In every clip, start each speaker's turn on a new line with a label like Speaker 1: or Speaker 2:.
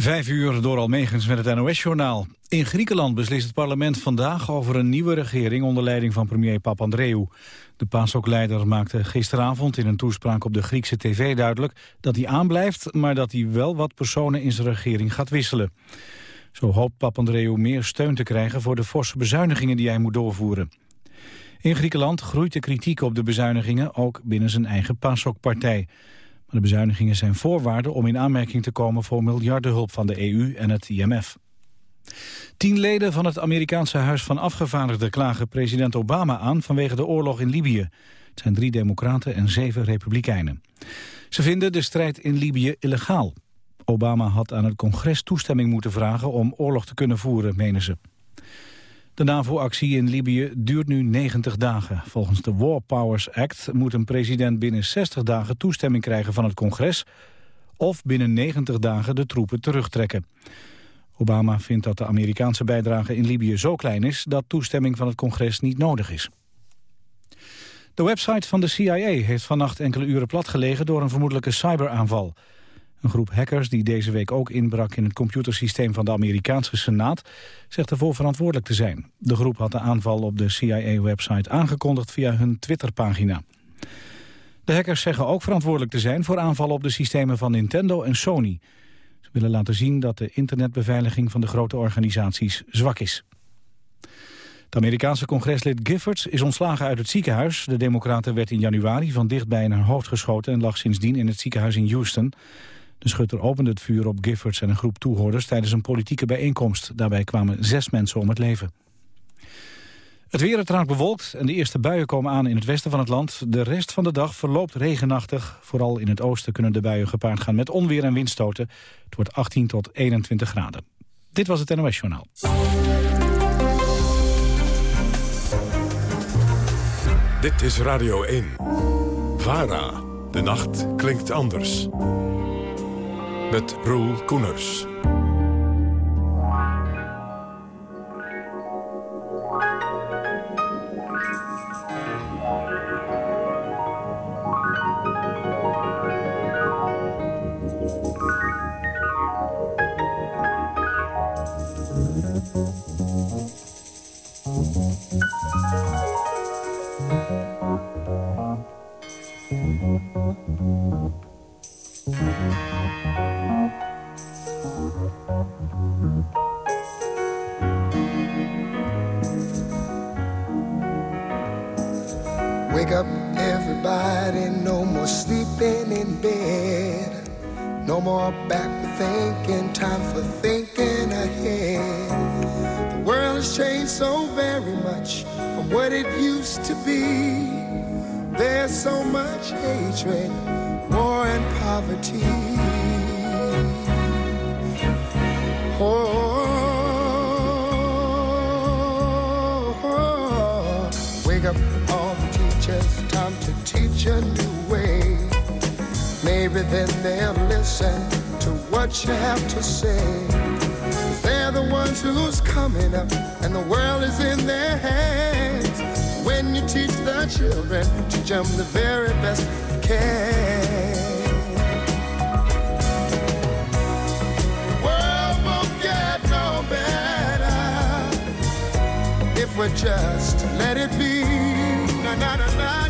Speaker 1: Vijf uur door Almegens met het NOS-journaal. In Griekenland beslist het parlement vandaag over een nieuwe regering onder leiding van premier Papandreou. De PASOK-leider maakte gisteravond in een toespraak op de Griekse tv duidelijk dat hij aanblijft, maar dat hij wel wat personen in zijn regering gaat wisselen. Zo hoopt Papandreou meer steun te krijgen voor de forse bezuinigingen die hij moet doorvoeren. In Griekenland groeit de kritiek op de bezuinigingen ook binnen zijn eigen PASOK-partij de bezuinigingen zijn voorwaarden om in aanmerking te komen voor miljardenhulp van de EU en het IMF. Tien leden van het Amerikaanse Huis van Afgevaardigden klagen president Obama aan vanwege de oorlog in Libië. Het zijn drie democraten en zeven republikeinen. Ze vinden de strijd in Libië illegaal. Obama had aan het congres toestemming moeten vragen om oorlog te kunnen voeren, menen ze. De NAVO-actie in Libië duurt nu 90 dagen. Volgens de War Powers Act moet een president binnen 60 dagen toestemming krijgen van het congres... of binnen 90 dagen de troepen terugtrekken. Obama vindt dat de Amerikaanse bijdrage in Libië zo klein is... dat toestemming van het congres niet nodig is. De website van de CIA heeft vannacht enkele uren platgelegen... door een vermoedelijke cyberaanval... Een groep hackers die deze week ook inbrak in het computersysteem van de Amerikaanse Senaat zegt ervoor verantwoordelijk te zijn. De groep had de aanval op de CIA-website aangekondigd via hun Twitterpagina. De hackers zeggen ook verantwoordelijk te zijn voor aanvallen op de systemen van Nintendo en Sony. Ze willen laten zien dat de internetbeveiliging van de grote organisaties zwak is. Het Amerikaanse congreslid Giffords is ontslagen uit het ziekenhuis. De democraten werd in januari van dichtbij in haar hoofd geschoten... en lag sindsdien in het ziekenhuis in Houston. De schutter opende het vuur op Giffords en een groep toehoorders tijdens een politieke bijeenkomst. Daarbij kwamen zes mensen om het leven. Het weer het raakt bewolkt en de eerste buien komen aan in het westen van het land. De rest van de dag verloopt regenachtig. Vooral in het oosten kunnen de buien gepaard gaan met onweer en windstoten. Het wordt 18 tot 21 graden. Dit was het NOS Journaal.
Speaker 2: Dit is Radio 1. VARA. De nacht klinkt anders met Roel Koeners.
Speaker 3: everybody. No more sleeping in bed. No more back to thinking. Time for thinking ahead. The world has changed so very much from what it used to be. There's so much hatred, war, and poverty. Oh. teach a new way. Maybe then they'll listen to what you have to say. They're the ones who's coming up, and the world is in their hands. When you teach the children, teach them the very best you can. if we just let it be. Na, na, na,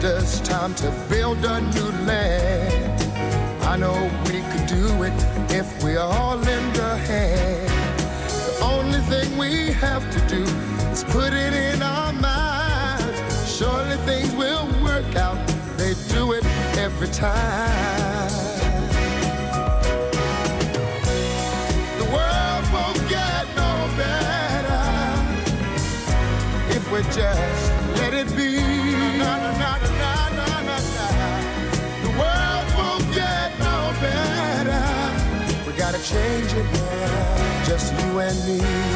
Speaker 3: Builders, time to build a new land. I know we could do it if we all lend a hand. The only thing we have to do is put it in our minds. Surely things will work out. They do it every time. The world won't get no better if we just just you and me.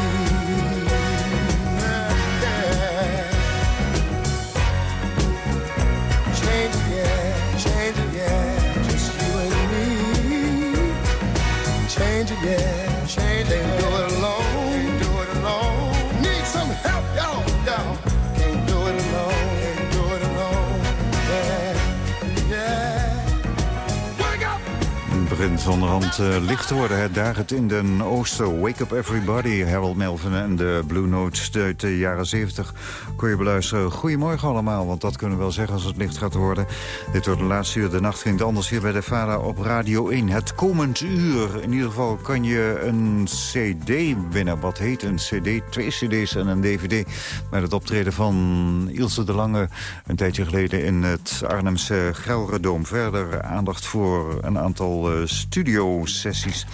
Speaker 4: Begint onderhand uh, licht te worden. Het daagt in den oosten. Wake up everybody. Harold Melvin en de Blue Notes uit de jaren 70 kon je beluisteren. Goedemorgen allemaal, want dat kunnen we wel zeggen als het licht gaat worden. Dit wordt de laatste uur. De nacht ging anders hier bij de Vara op Radio 1. Het komend uur. In ieder geval kan je een cd winnen. Wat heet een cd? Twee cd's en een dvd. Met het optreden van Ilse de Lange een tijdje geleden in het Arnhemse Gelredoom. Verder aandacht voor een aantal uh, studiosessies.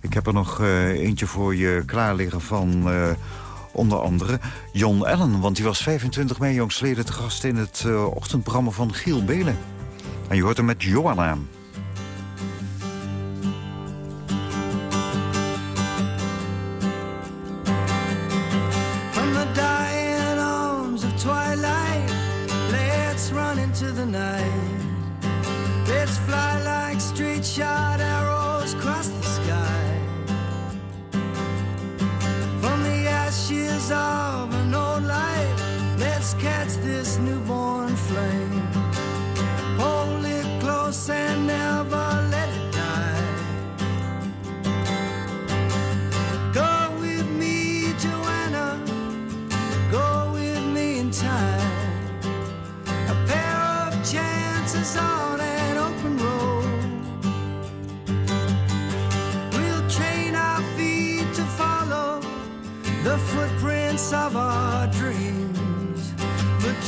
Speaker 4: Ik heb er nog uh, eentje voor je klaar liggen van... Uh, onder andere John Allen, want die was 25 mei jongsleden te gast... in het uh, ochtendprogramma van Giel Belen. En je hoort hem met Johanna.
Speaker 5: From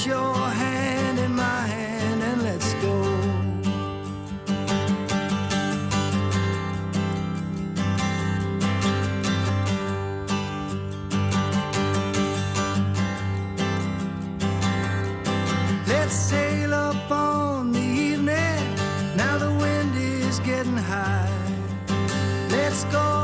Speaker 5: your hand in my hand and let's go. Let's sail up on the evening. Now the wind is getting high. Let's go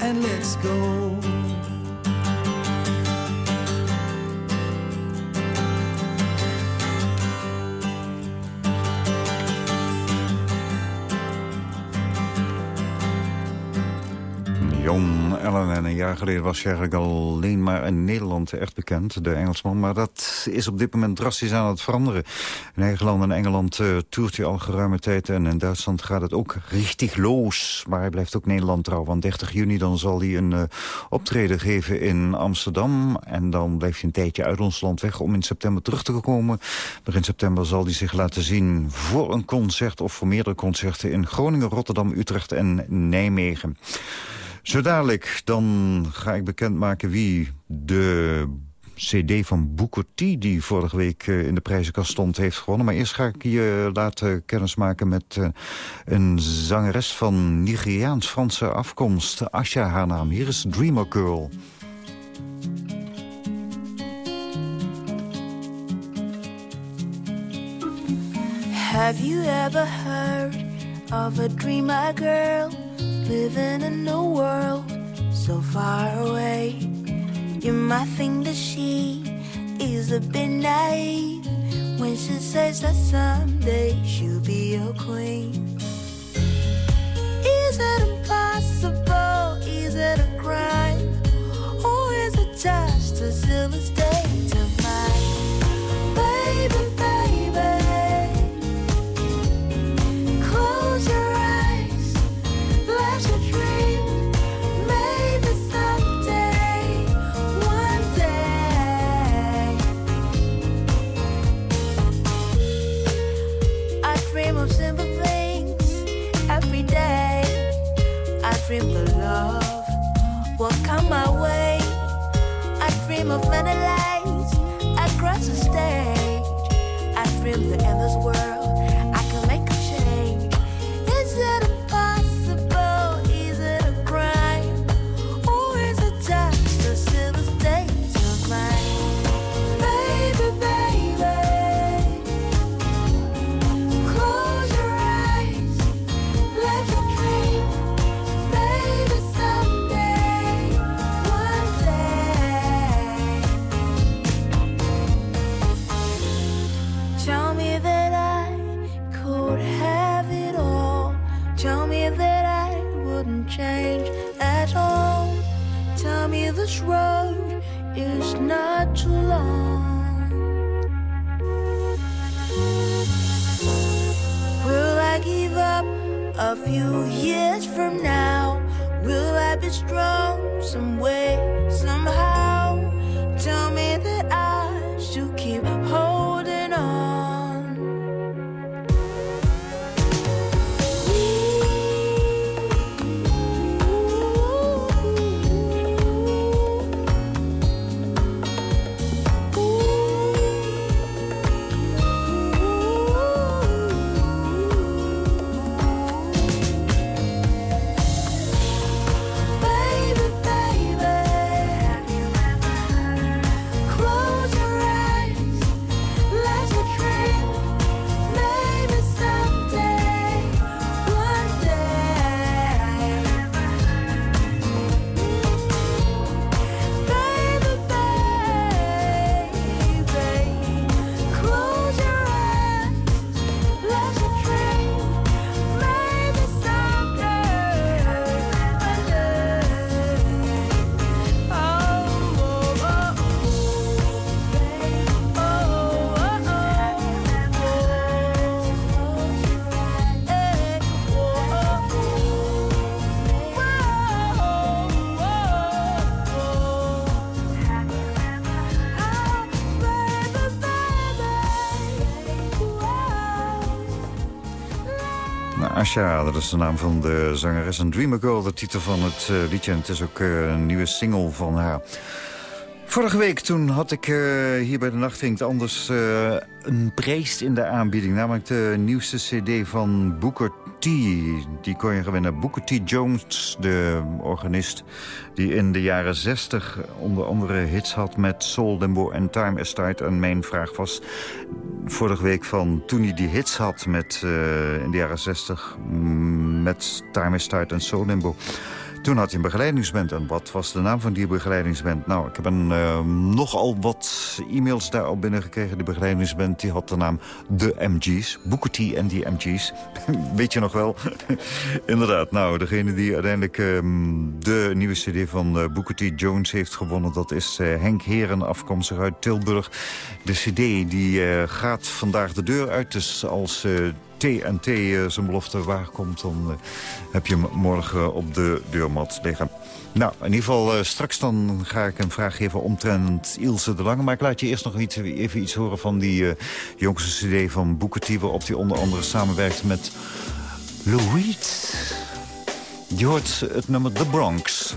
Speaker 5: and let's go.
Speaker 4: En een jaar geleden was eigenlijk alleen maar in Nederland echt bekend, de Engelsman. Maar dat is op dit moment drastisch aan het veranderen. In Nederland en Engeland uh, toert hij al geruime tijd. En in Duitsland gaat het ook richtig los. Maar hij blijft ook Nederland trouw. Want 30 juni dan zal hij een uh, optreden geven in Amsterdam. En dan blijft hij een tijdje uit ons land weg om in september terug te komen. Begin september zal hij zich laten zien voor een concert of voor meerdere concerten in Groningen, Rotterdam, Utrecht en Nijmegen. Zo dadelijk, dan ga ik bekendmaken wie de cd van Booker die vorige week eh, in de prijzenkast stond, heeft gewonnen. Maar eerst ga ik je laten kennismaken met uh, een zangeres van Nigeriaans-Franse afkomst. Asha, haar naam. Hier is Dreamer Girl.
Speaker 6: Have you ever heard of a dreamer girl living in a world so far away? You might think that she is a bit naive when she says that someday she'll be your queen. Is it impossible? Is it a crime? Or is it just a silver state
Speaker 4: Dat is de naam van de zangeres. En Dreamer Girl, de titel van het eh, liedje. En het is ook eh, een nieuwe single van haar. Vorige week toen had ik eh, hier bij de Nacht Klinkt Anders een prijs in de aanbieding. Namelijk de nieuwste cd van Booker. Die kon je gewinnen. Booker T. Jones, de organist die in de jaren 60 onder andere hits had met Soul, Limbo en Time is Tide. En mijn vraag was vorige week van toen hij die hits had met, eh, in de jaren 60 mm, met Time is Tide en Soul Limbo. Toen had hij een begeleidingsband. En wat was de naam van die begeleidingsband? Nou, ik heb een, uh, nogal wat e-mails daarop binnengekregen. De begeleidingsband die had de naam The MG's. Booker T en die MG's. Weet je nog wel? Inderdaad. Nou, degene die uiteindelijk um, de nieuwe cd van uh, Booker T. Jones heeft gewonnen... dat is uh, Henk Heren, afkomstig uit Tilburg. De cd die gaat vandaag de deur uit. Dus als TNT eh, zijn belofte waarkomt... dan uh, heb je hem morgen op de deurmat liggen. Nou, in ieder geval, uh, straks dan ga ik een vraag geven omtrent Ilse de Lange. Maar ik laat je eerst nog iets, even iets horen van die jongste cd van Booker waarop hij onder andere samenwerkt met Louise. Je hoort het nummer The Bronx.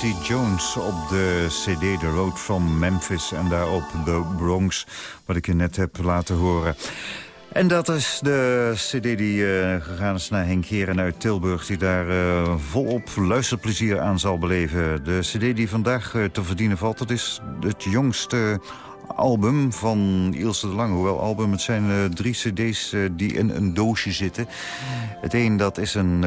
Speaker 4: T. Jones op de cd The Road from Memphis en daarop The Bronx, wat ik je net heb laten horen. En dat is de cd die uh, gegaan is naar Henk Heren uit Tilburg... die daar uh, volop luisterplezier aan zal beleven. De cd die vandaag uh, te verdienen valt, dat is het jongste album van Ilse de Lange. Hoewel album, het zijn drie cd's die in een doosje zitten. Het een dat is een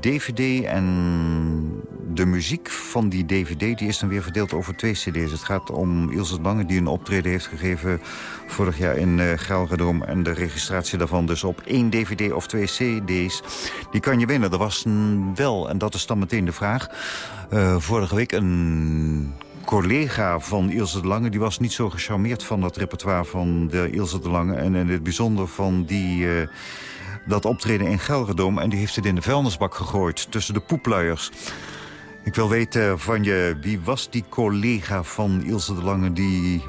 Speaker 4: dvd en de muziek van die dvd die is dan weer verdeeld over twee cd's. Het gaat om Ilse de Lange die een optreden heeft gegeven vorig jaar in uh, Gelredome. En de registratie daarvan dus op één dvd of twee cd's. Die kan je winnen. Er was wel, en dat is dan meteen de vraag... vorige week een collega van Ilse de Lange... die was niet zo gecharmeerd van dat repertoire van de Ilse de Lange... en in het bijzonder van die, uh, dat optreden in Gelredome... en die heeft het in de vuilnisbak gegooid tussen de poepluiers. Ik wil weten van je, wie was die collega van Ilse de Lange... die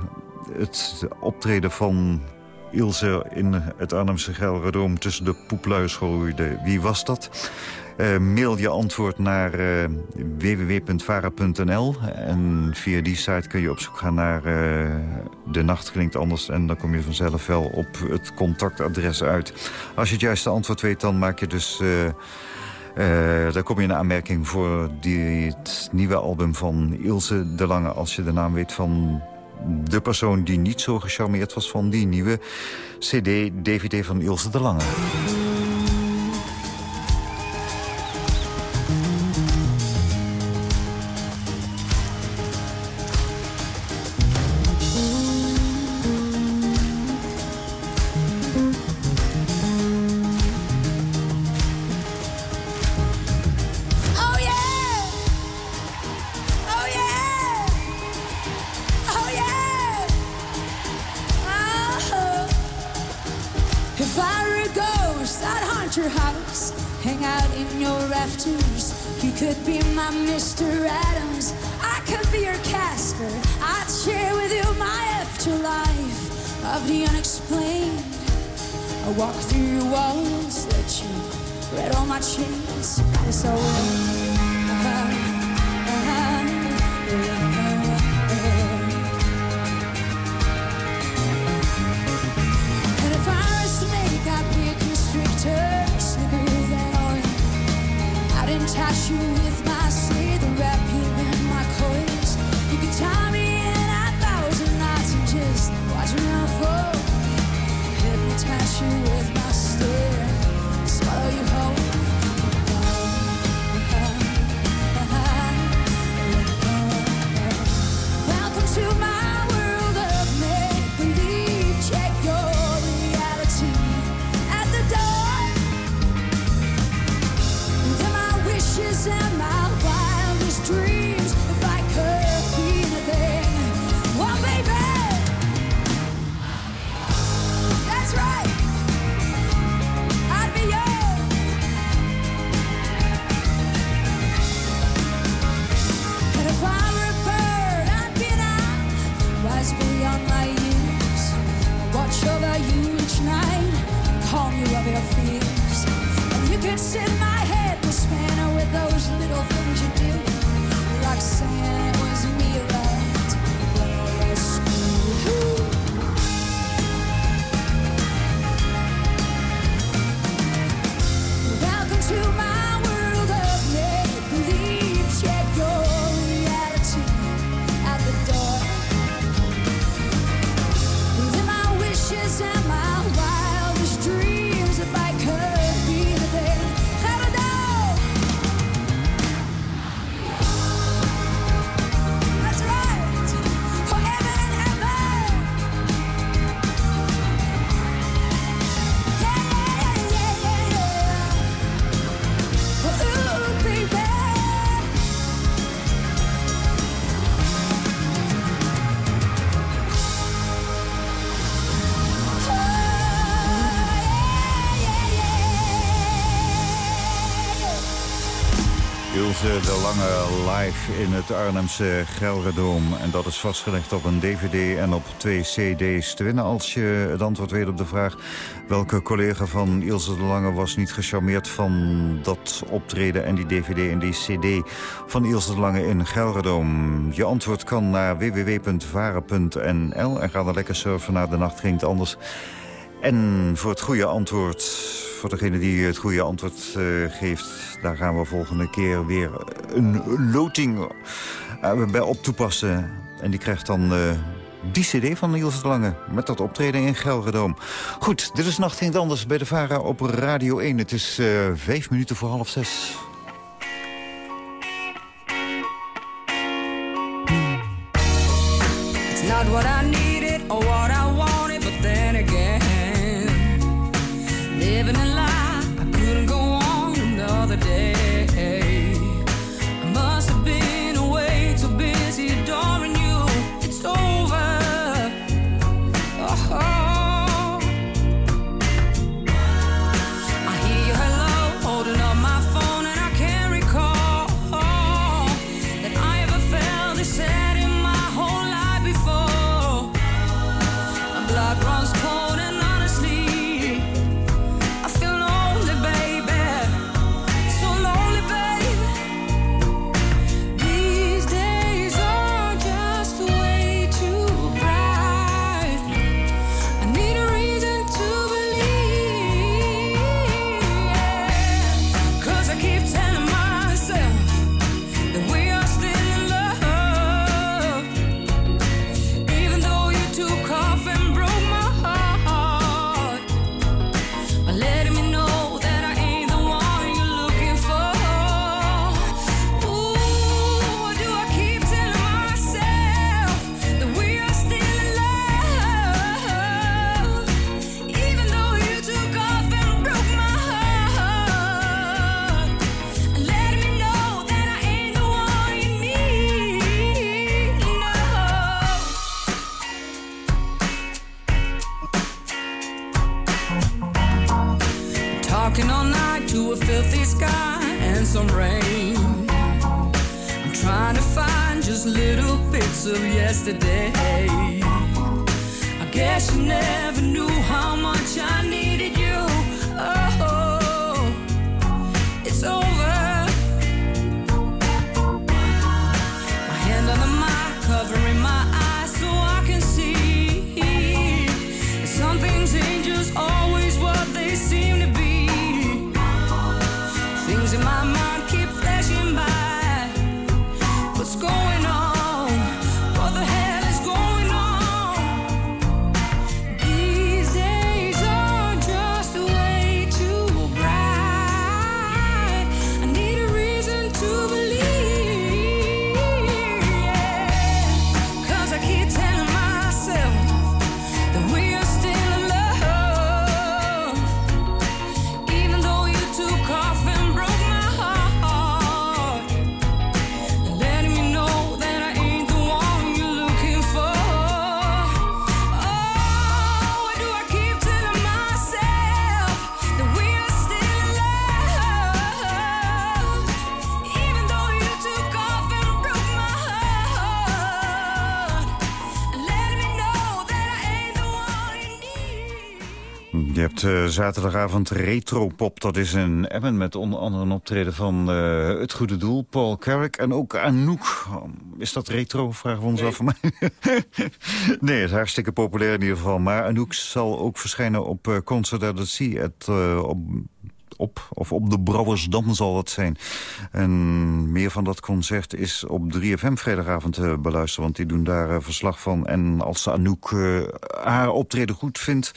Speaker 4: het optreden van Ilse in het Arnhemse Gelredome tussen de poepluiers gooide? Wie was dat? Uh, mail je antwoord naar uh. En via die site kun je op zoek gaan naar uh, De Nacht Klinkt Anders. En dan kom je vanzelf wel op het contactadres uit. Als je het juiste antwoord weet, dan maak je dus... dan kom je in aanmerking voor die, het nieuwe album van Ilse de Lange... als je de naam weet van de persoon die niet zo gecharmeerd was... van die nieuwe cd-dvd van Ilse de Lange. In het Arnhemse Gelredoom. En dat is vastgelegd op een dvd en op twee cd's te winnen. Als je het antwoord weet op de vraag... welke collega van Ilse de Lange was niet gecharmeerd van dat optreden... en die dvd en die cd van Ilse de Lange in Gelredoom. Je antwoord kan naar www.varen.nl en ga dan lekker surfen naar de nacht ging anders... En voor het goede antwoord, voor degene die het goede antwoord uh, geeft... daar gaan we volgende keer weer een loting uh, bij op toepassen. En die krijgt dan uh, die cd van Niels de Lange... met dat optreden in Gelredoom. Goed, dit is Nacht het Anders bij de VARA op Radio 1. Het is vijf minuten voor half zes.
Speaker 7: It's not what I needed
Speaker 4: Je hebt eh, zaterdagavond Retropop. Dat is een Emmen met onder andere een optreden van eh, Het Goede Doel. Paul Carrick en ook Anouk. Oh, Is dat retro, vragen we ons af van mij. nee, het is hartstikke populair in ieder geval. Maar Anouk zal ook verschijnen op eh, Concert at the Sea. Het, op, op, of op de Brouwersdam zal dat zijn. En meer van dat concert is op 3FM vrijdagavond te beluisteren. Want die doen daar eh, verslag van. En als Anouk eh, haar optreden goed vindt...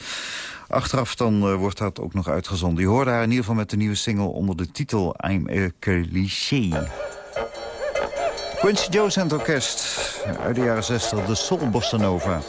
Speaker 4: Achteraf dan eh, wordt dat ook nog uitgezonden. Je hoorde haar in ieder geval met de nieuwe single onder de titel I'm a Cliché. Quincy Jones en orkest uit de jaren 60, de Soul Bossa Nova.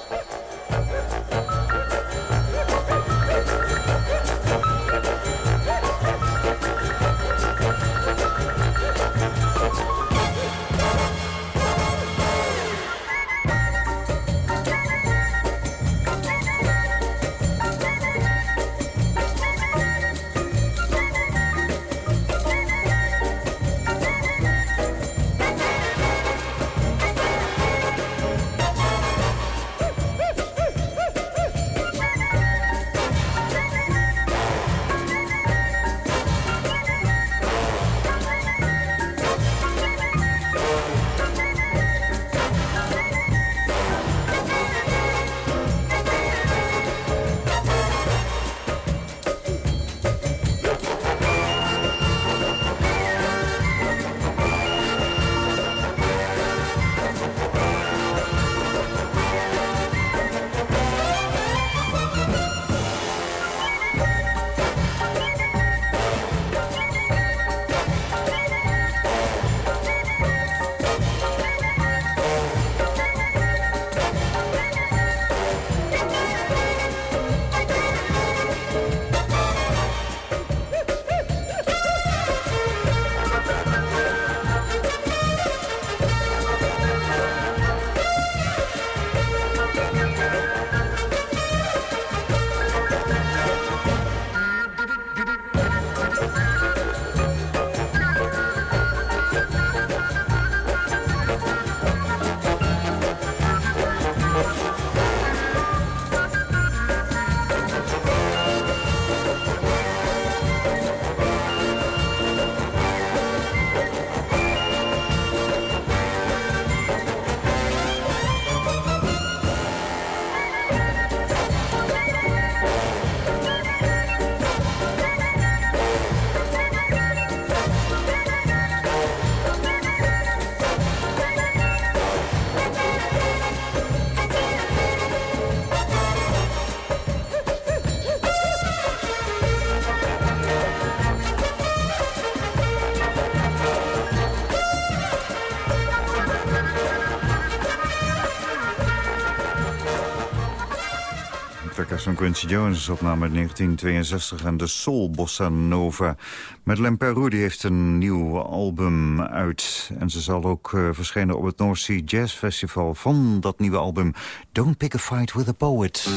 Speaker 4: Quincy Jones, opname uit 1962... en de Soul Bossa Nova. Madeleine Peru die heeft een nieuw album uit. En ze zal ook uh, verschijnen op het North Sea Jazz Festival... van dat nieuwe album Don't Pick a Fight with a Poet.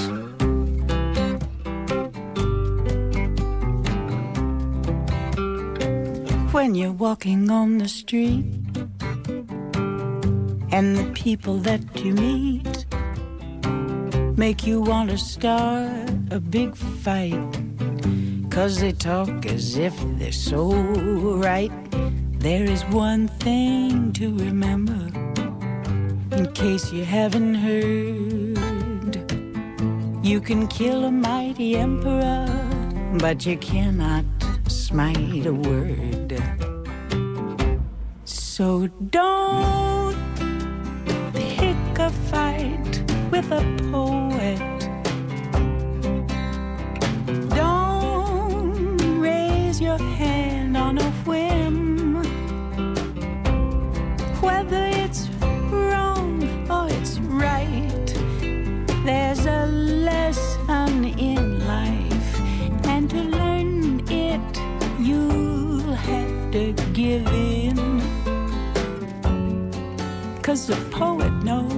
Speaker 8: When you're walking on the street And the people that you meet make you want to start a big fight. Cause they talk as if they're so right. There is one thing to remember, in case you haven't heard. You can kill a mighty emperor, but you cannot smite a word. So don't pick a fight with a poet. Don't raise your hand on a whim. Whether it's wrong or it's right, there's a lesson in life, and to learn it, you'll have to give in. Cause the poet knows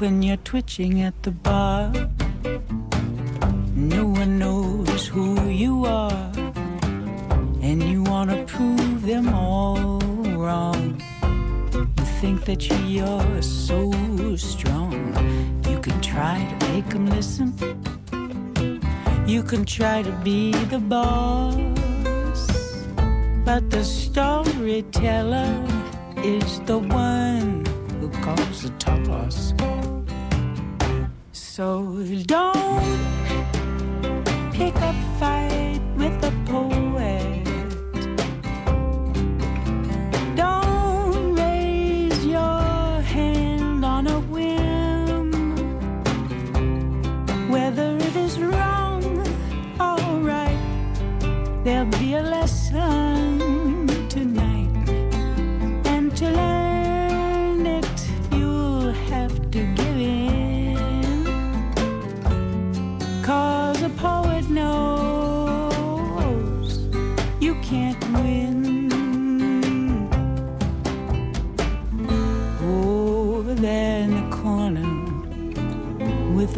Speaker 8: when you're twitching at the bar. No one knows who you are, and you want to prove them all wrong. You think that you're so strong, you can try to make them listen. You can try to be the boss, but the storyteller is the one So don't pick a fight with a poet. Don't raise your hand on a whim. Whether it is wrong or right, there'll be a lesson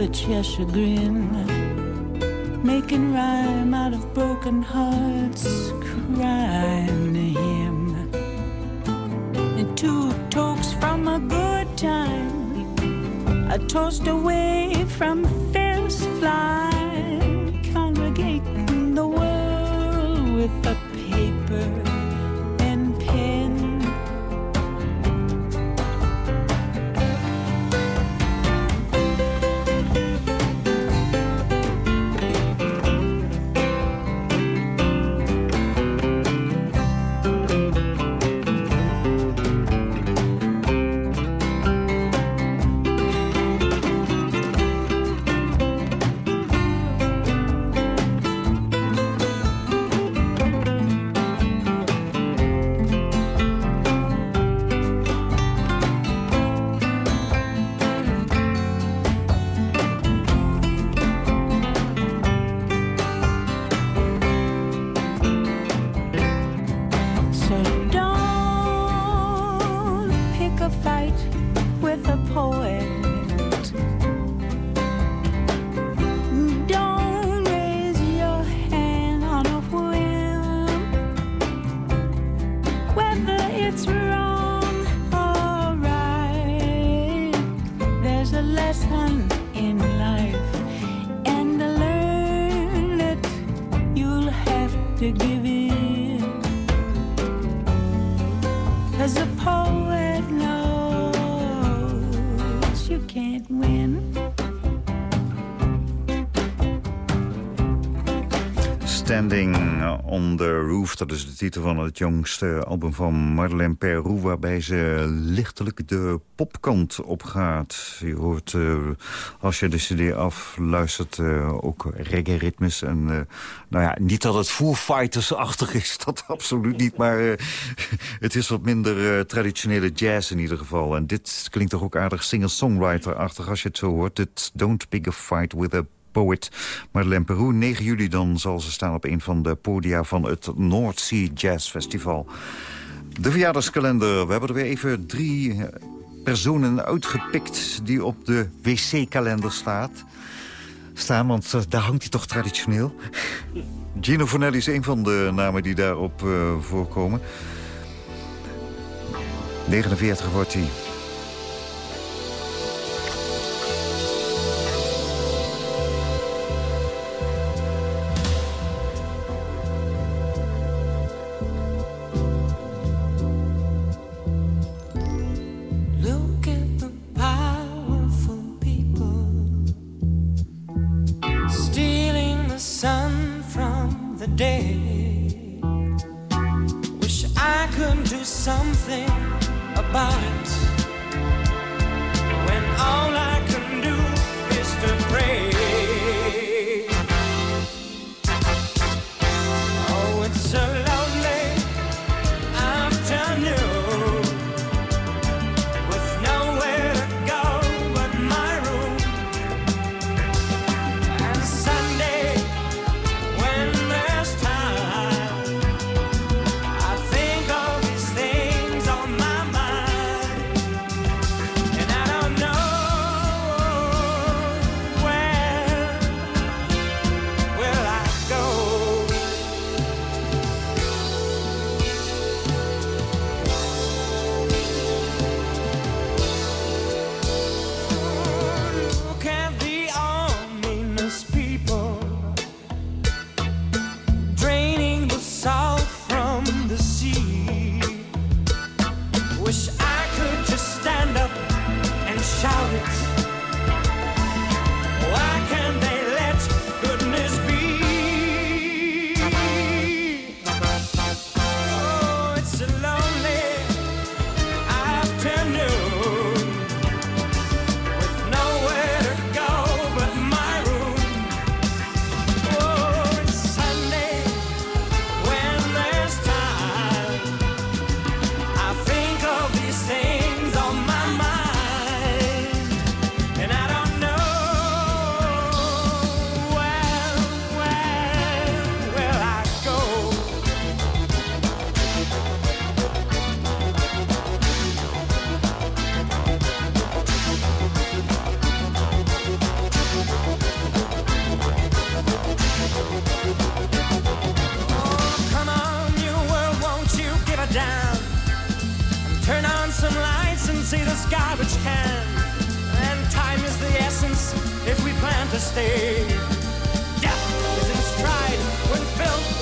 Speaker 8: a Cheshire grin, making rhyme out of broken hearts, crying to him. And two tokes from a good time, a toast away from fierce fly, congregating the world with a
Speaker 9: it's real. Dat is de titel van het jongste album van Madeleine Peru... waarbij ze lichtelijk de popkant opgaat. Je hoort, uh, als je de cd afluistert, uh, ook reggae-ritmes. En uh, nou ja, niet dat het Foo Fighters-achtig is, dat absoluut niet. Maar het is wat minder traditionele jazz in ieder geval. En dit klinkt toch ook aardig singer-songwriter-achtig als je het zo hoort. Dit Don't Pick a Fight with a poet Madeleine Peru. 9 juli dan zal ze staan op een van de podia van het North Sea Jazz Festival. De verjaardagskalender. We hebben er weer even drie eh, personen uitgepikt die op de wc-kalender staat. staan. Want uh, daar hangt hij toch traditioneel. Gino Fornelli is een van de namen die daarop uh, voorkomen. 49 wordt hij.
Speaker 4: Turn
Speaker 9: on some lights and see this garbage can. And time is the essence if we plan to stay. Death is
Speaker 4: in stride when filled.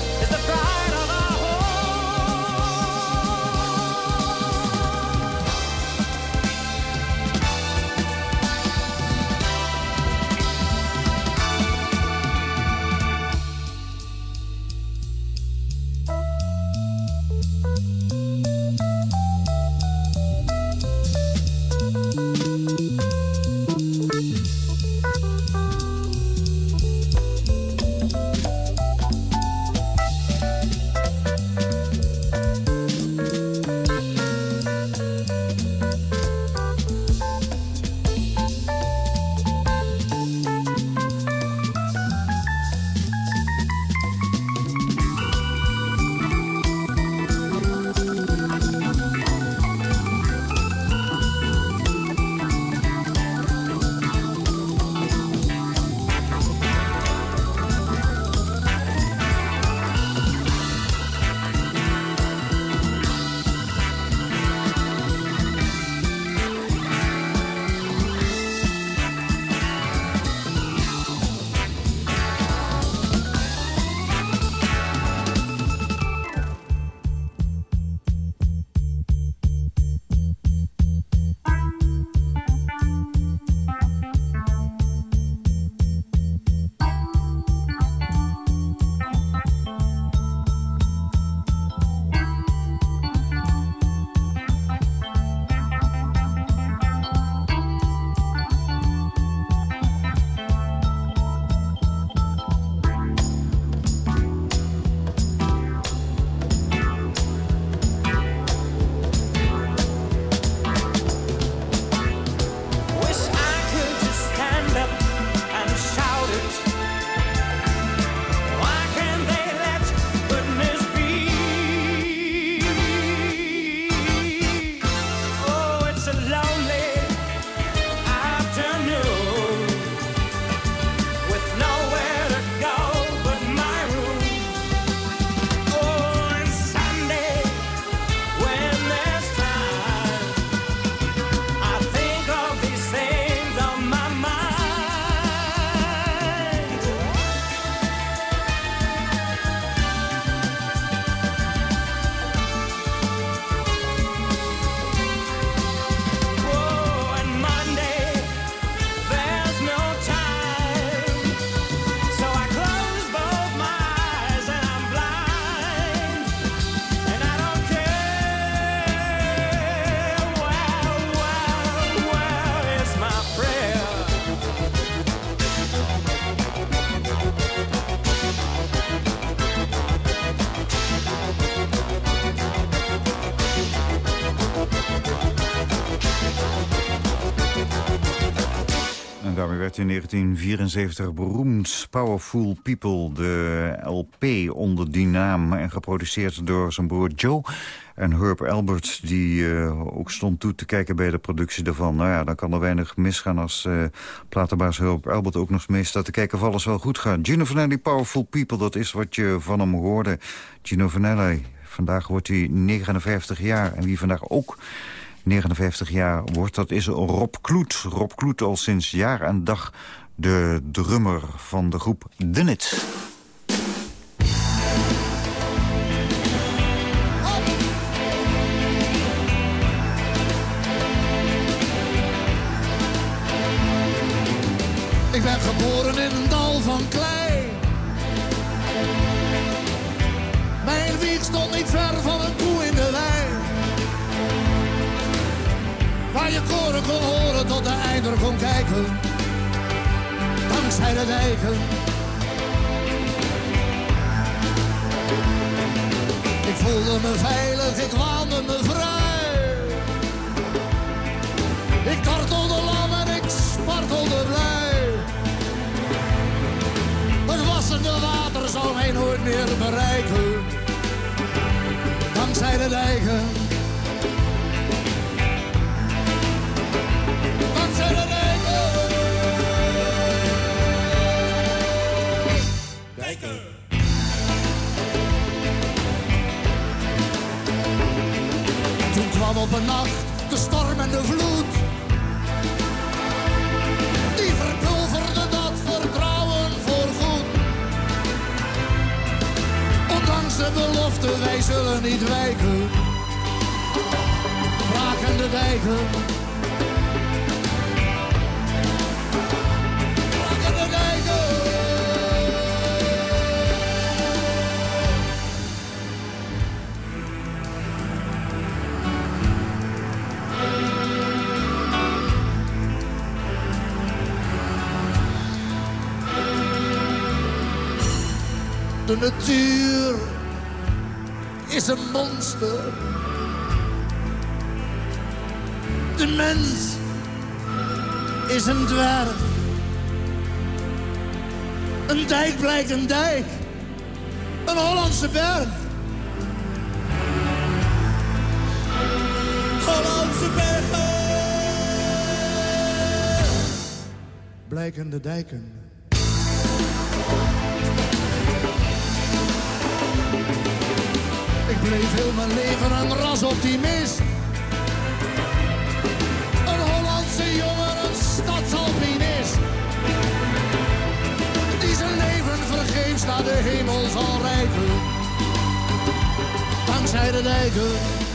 Speaker 4: In 1974 beroemd. Powerful People, de LP onder die naam. En geproduceerd door zijn broer Joe en Herb Albert... die eh, ook stond toe te kijken bij de productie daarvan. Nou ja, dan kan er weinig misgaan als uh, platenbaas Herb Albert ook nog mee staat te kijken... of alles wel goed gaat. Gino Vanelli, Powerful People, dat is wat je van hem hoorde. Gino Vanelli, vandaag wordt hij 59 jaar. En wie vandaag ook 59 jaar wordt. Dat is Rob Kloet. Rob Kloet al sinds jaar en dag de drummer van de groep The Nits.
Speaker 10: De natuur is een monster. De mens is een dwerg. Een dijk blijkt een dijk. Een Hollandse berg. Hollandse bergen. Blijken de dijken. Bleef heel mijn leven een rasoptimist. Een Hollandse jongen, een stadsalpinist. Die zijn leven vergeefs naar de hemel zal reiken. Dankzij de dijken.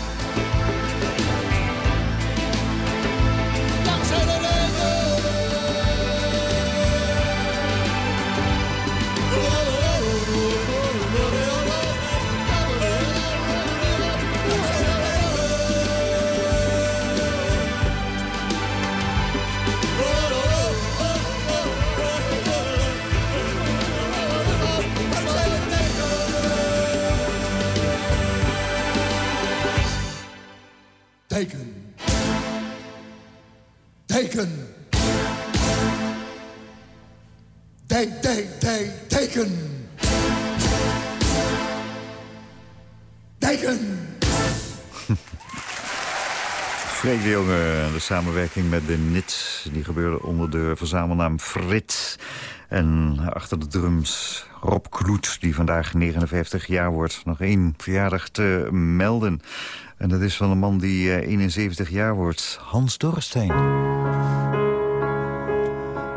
Speaker 10: Teken. Dijk, dijk, dijk, teken. Dijken.
Speaker 4: Freek de Jonge, de samenwerking met de NIT... die gebeurde onder de verzamelnaam Frit. En achter de drums Rob Kloet, die vandaag 59 jaar wordt. Nog één verjaardag te melden. En dat is van een man die eh, 71 jaar wordt. Hans Dorrestein.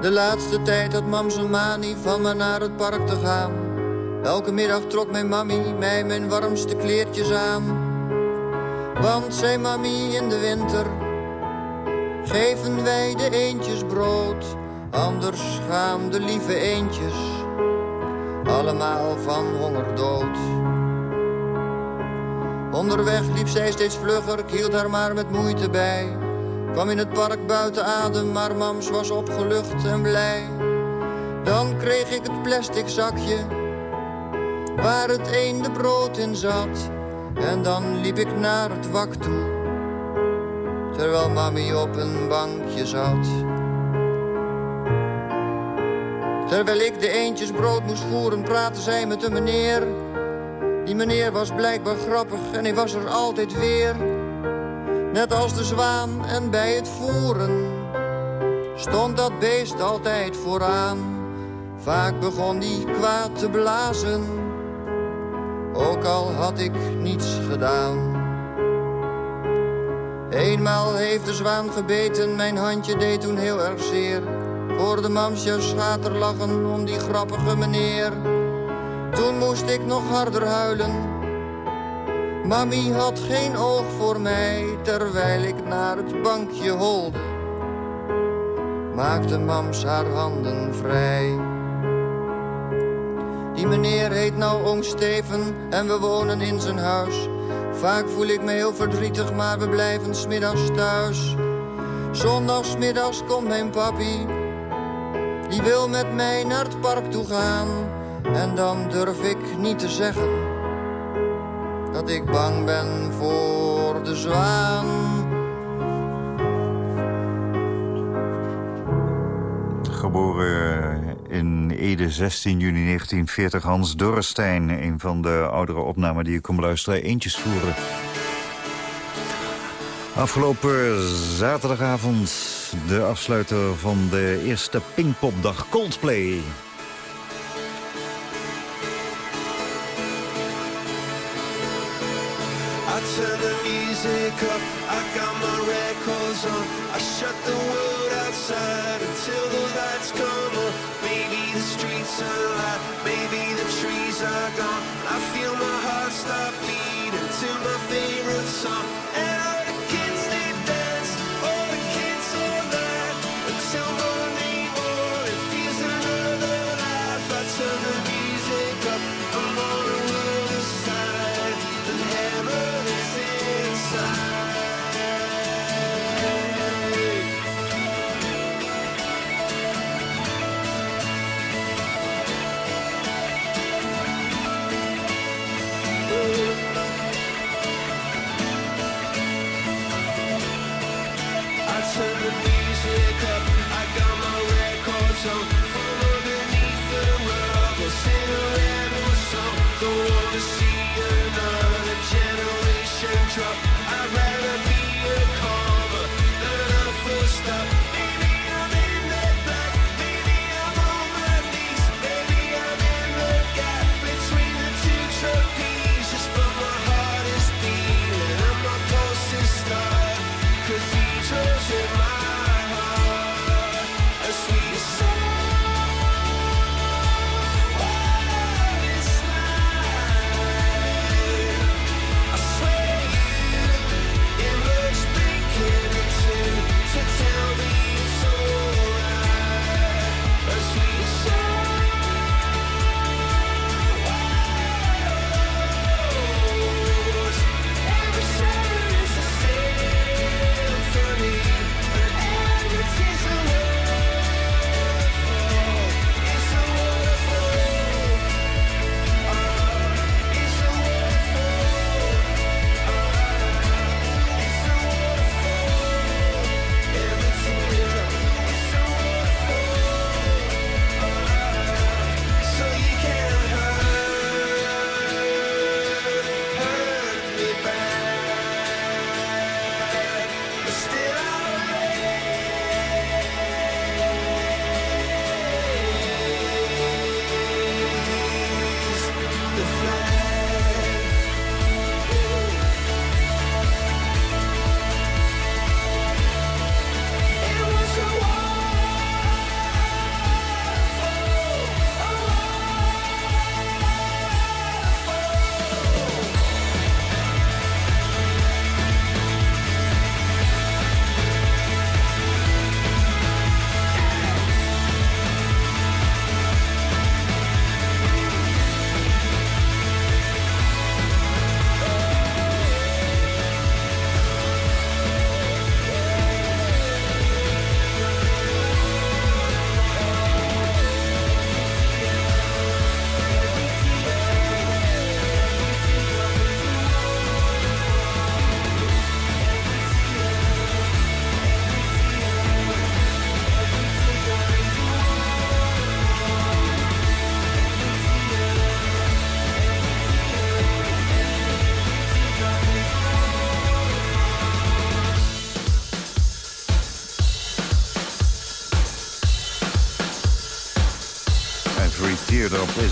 Speaker 11: De laatste tijd had mam zijn manie van me naar het park te gaan. Elke middag trok mijn mammy mij mijn warmste kleertjes aan. Want, zei mammy in de winter, geven wij de eendjes brood. Anders gaan de lieve eendjes allemaal van honger dood. Onderweg liep zij steeds vlugger, ik hield haar maar met moeite bij. Kwam in het park buiten adem, maar mams was opgelucht en blij. Dan kreeg ik het plastic zakje, waar het eende brood in zat. En dan liep ik naar het wak toe, terwijl mami op een bankje zat. Terwijl ik de eentjes brood moest voeren, praatte zij met een meneer. Die meneer was blijkbaar grappig en hij was er altijd weer. Net als de zwaan en bij het voeren stond dat beest altijd vooraan. Vaak begon die kwaad te blazen, ook al had ik niets gedaan. Eenmaal heeft de zwaan gebeten, mijn handje deed toen heel erg zeer. Hoorde mamsje schaterlachen om die grappige meneer. Toen moest ik nog harder huilen. Mami had geen oog voor mij, terwijl ik naar het bankje holde. Maakte mams haar handen vrij. Die meneer heet nou oom Steven en we wonen in zijn huis. Vaak voel ik me heel verdrietig, maar we blijven smiddags thuis. Zondagsmiddags komt mijn papi, die wil met mij naar het park toe gaan. En dan durf ik niet te zeggen dat ik bang ben voor de zwaan.
Speaker 12: Geboren in Ede 16 juni 1940 Hans Dorrestein. Een van de oudere opnamen die je kon beluisteren. Eentjes voeren. Afgelopen zaterdagavond de afsluiter van de eerste Pinkpopdag Coldplay.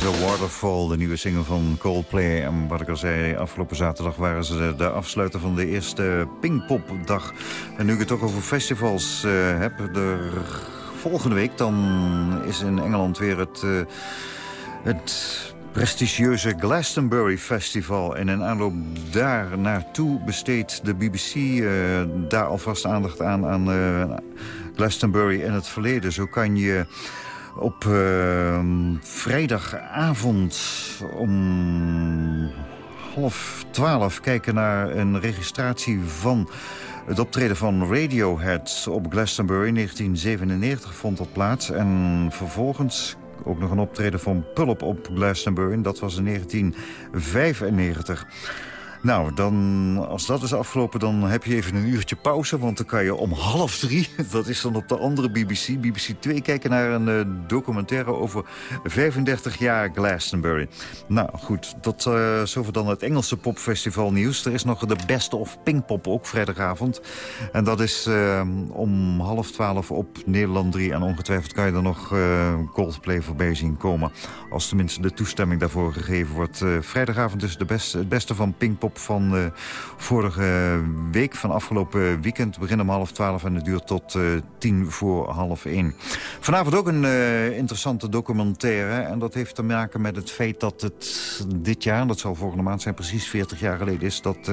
Speaker 4: A waterfall, de nieuwe single van Coldplay. En wat ik al zei, afgelopen zaterdag waren ze de, afsluiter van de eerste Pinkpopdag. En nu ik het toch over festivals uh, heb, de volgende week dan is in Engeland weer het, uh, het prestigieuze Glastonbury Festival. En in aanloop daar naartoe besteedt de BBC uh, daar alvast aandacht aan... aan Glastonbury in het verleden. Zo kan je op uh, vrijdagavond om half twaalf kijken naar een registratie van het optreden van Radiohead op Glastonbury. In 1997 vond dat plaats. En vervolgens ook nog een optreden van Pulp op Glastonbury. Dat was in 1995. Nou, dan, als dat is afgelopen, dan heb je even een uurtje pauze. Want dan kan je om half drie, dat is dan op de andere BBC, BBC 2... kijken naar een uh, documentaire over 35 jaar Glastonbury. Nou, goed, tot uh, zover dan het Engelse popfestival nieuws. Er is nog de Best of Pinkpop, ook vrijdagavond. En dat is uh, om half twaalf op Nederland 3. En ongetwijfeld kan je er nog Coldplay voorbij zien komen. Als tenminste de toestemming daarvoor gegeven wordt. vrijdagavond dus de beste, het beste van Pinkpop van uh, vorige week, van afgelopen weekend. beginnen om half twaalf en het duurt tot uh, tien voor half één. Vanavond ook een uh, interessante documentaire. En dat heeft te maken met het feit dat het dit jaar, dat zal volgende maand zijn, precies 40 jaar geleden is... dat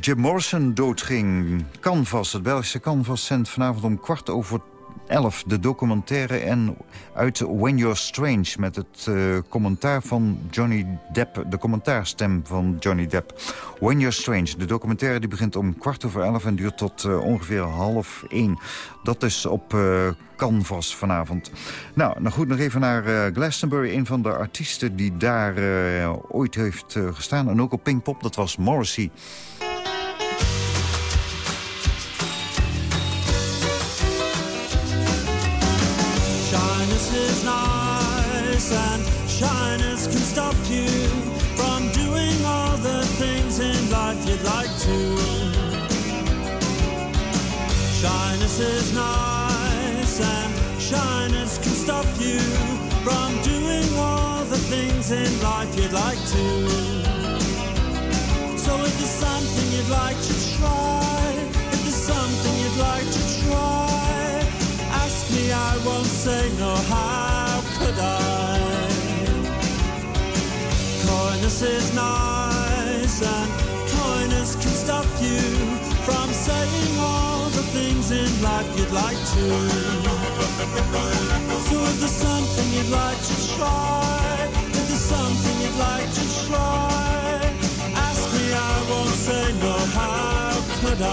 Speaker 4: Jim Morrison doodging. Canvas, het Belgische Canvas, zendt vanavond om kwart over 11, de documentaire en uit When You're Strange... met het uh, commentaar van Johnny Depp, de commentaarstem van Johnny Depp. When You're Strange, de documentaire die begint om kwart over elf... en duurt tot uh, ongeveer half één. Dat is op uh, Canvas vanavond. Nou, nou goed, nog even naar Glastonbury. Een van de artiesten die daar ooit heeft gestaan... en ook op Pinkpop, dat was Morrissey.
Speaker 5: Shyness can stop you from doing all the things in life you'd like to. Shyness is nice and shyness can stop you from doing all the things in life you'd like to. So if there's something you'd like to try, if there's something you'd like to try, ask me, I won't say no. How Coyness is nice, and coyness can stop you from saying all the things in life you'd like to. So if there's something you'd like to try, if there's something you'd like to try, ask me, I won't say no. How could I?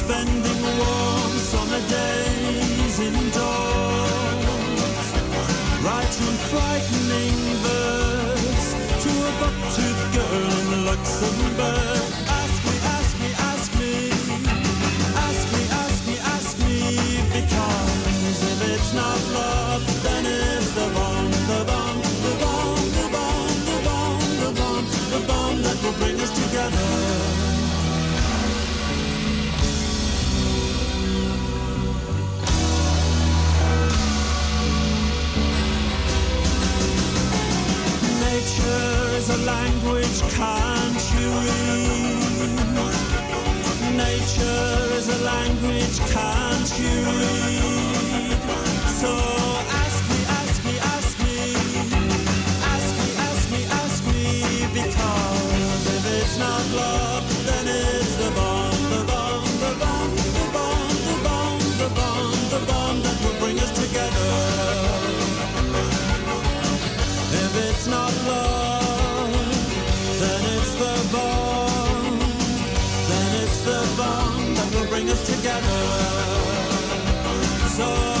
Speaker 5: Spending warm summer days indoors, writing frightening verse buck-toothed girl in Luxembourg. Ask me, ask me, ask me, ask me, ask me, ask me, because if it's not love, then it's the bomb, the bomb, the bomb, the bomb, the bomb, the bomb, the bomb that will bring us together. Nature is a language can't you read? Nature is a language can't you read? So ask me, ask me, ask me, ask me, ask me, ask me, because if it's not love, So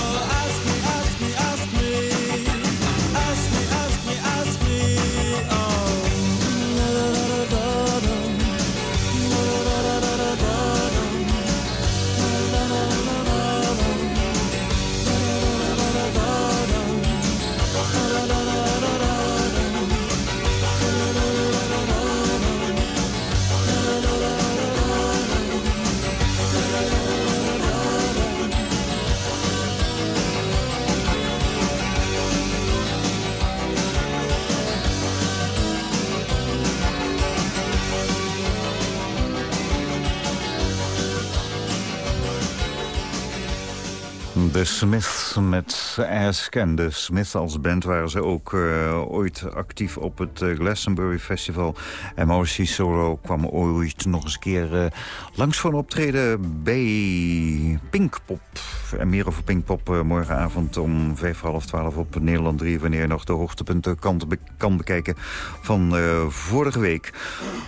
Speaker 4: De Smiths met Ask en de Smiths als band waren ze ook uh, ooit actief op het uh, Glastonbury Festival. En Maurice Soro kwam ooit nog eens een keer uh, langs voor een optreden bij Pinkpop. En meer over Pinkpop morgenavond om vijf half twaalf op Nederland 3... wanneer je nog de hoogtepunten kan, be kan bekijken van vorige week.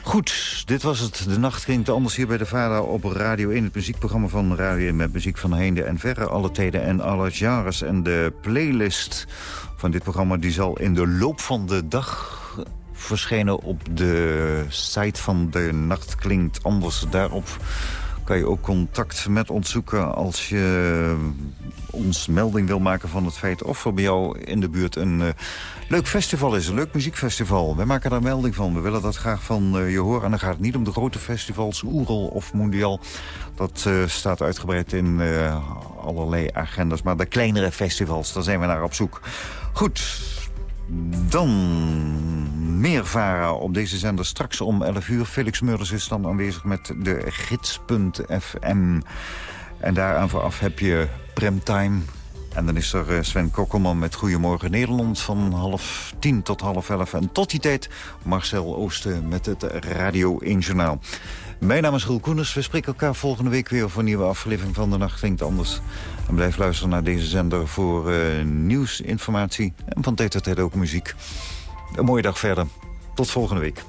Speaker 4: Goed, dit was het. De nacht ging anders hier bij de Vader op Radio 1. Het muziekprogramma van Radio 1 met muziek van heinde en verre. Alle tijden en alle genres. En de playlist van dit programma die zal in de loop van de dag verschijnen op de site van De Nacht Klinkt Anders. Daarop kan je ook contact met ons zoeken als je ons melding wil maken van het feit... of er bij jou in de buurt een uh, leuk festival is, een leuk muziekfestival. Wij maken daar melding van. We willen dat graag van uh, je horen. En dan gaat het niet om de grote festivals, Oerol of Mondial. Dat uh, staat uitgebreid in allerlei agendas. Maar de kleinere festivals, daar zijn we naar op zoek. Goed, dan meer varen op deze zender straks om 11 uur. Felix Meurders is dan aanwezig met de gids.fm. En daaraan vooraf heb je Premtime. En dan is er eh, Sven Kokkelman met Goedemorgen Nederland van half tien tot half elf. En tot die tijd Marcel Oosten met het Radio 1 Journaal. Mijn naam is Roel Koeners. We spreken elkaar volgende week weer voor een nieuwe aflevering van De Nacht Klinkt Anders. En blijf luisteren naar deze zender voor uh, nieuws, informatie en van tijd tot tijd ook muziek. Een mooie dag verder. Tot volgende week.